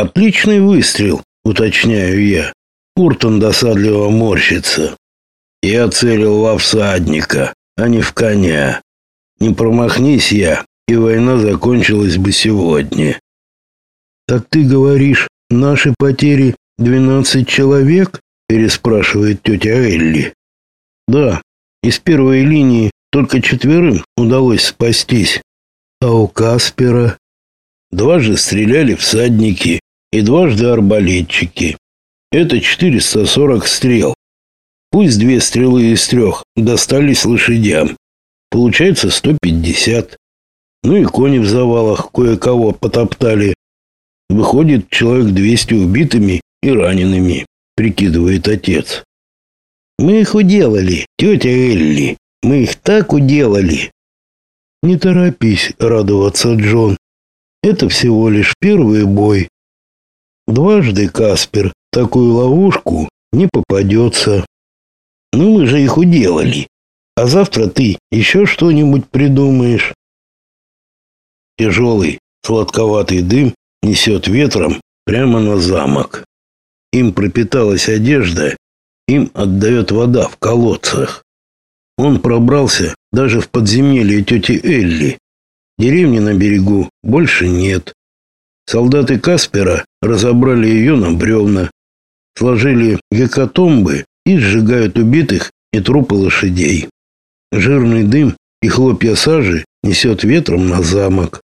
Отличный выстрел, уточняю я. Уртон досадливо морщится. Я целил во всадника, а не в коня. Не промахнись я, и война закончилась бы сегодня. Так ты говоришь, наши потери двенадцать человек? переспрашивает тетя Элли. Да, из первой линии только четверым удалось спастись. А у Каспера дважды стреляли всадники и дважды арбалетчики. Это 440 стрел. Пусть две стрелы из трех достались лошадям. Получается 150. Ну и кони в завалах кое-кого потоптали. Выходит, человек 200 убитыми и ранеными, прикидывает отец. Мы их уделали, тетя Элли. Мы их так уделали. Не торопись радоваться, Джон. Это всего лишь первый бой. Дважды Каспер такую ловушку не попадется. Ну мы же их уделали. А завтра ты еще что-нибудь придумаешь. Тяжелый, сладковатый дым несет ветром прямо на замок. Им пропиталась одежда, им отдает вода в колодцах. Он пробрался даже в подземелье тети Элли. Деревни на берегу больше нет. Солдаты Каспера разобрали ее на бревна, сложили гекатомбы и сжигают убитых и трупы лошадей. Жирный дым и хлопья сажи несет ветром на замок.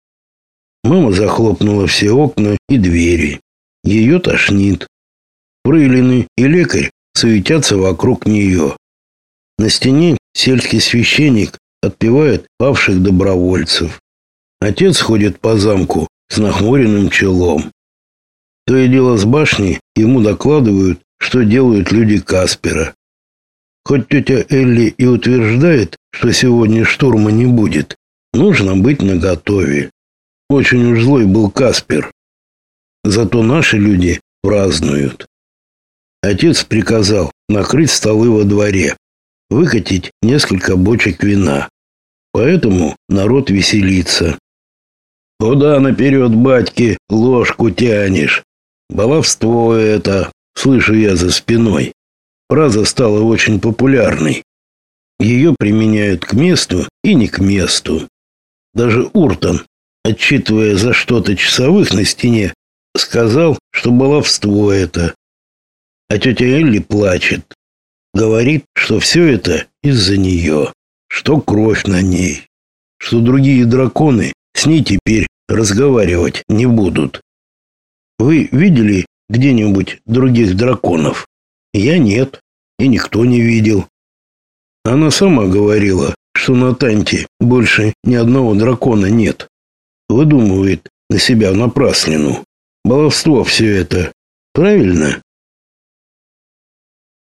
Мама захлопнула все окна и двери. Ее тошнит. Фрейлины и лекарь суетятся вокруг нее. На стене сельский священник отпевает павших добровольцев. Отец ходит по замку с нахмуренным челом. То и дело с башни ему докладывают, что делают люди Каспера. Хоть тетя Элли и утверждает, что сегодня штурма не будет, нужно быть наготове. Очень уж злой был Каспер. Зато наши люди празднуют. Отец приказал накрыть столы во дворе, выкатить несколько бочек вина. Поэтому народ веселится. Куда наперед, батьки, ложку тянешь? Баловство это, слышу я за спиной. Фраза стала очень популярной. Ее применяют к месту и не к месту. Даже Уртон, отчитывая за что-то часовых на стене, сказал, что баловство это. А тетя Элли плачет. Говорит, что все это из-за нее, что кровь на ней, что другие драконы с ней теперь разговаривать не будут. Вы видели где-нибудь других драконов? Я нет, и никто не видел. Она сама говорила, что на Танте больше ни одного дракона нет. Выдумывает на себя напраслину. Баловство все это. Правильно?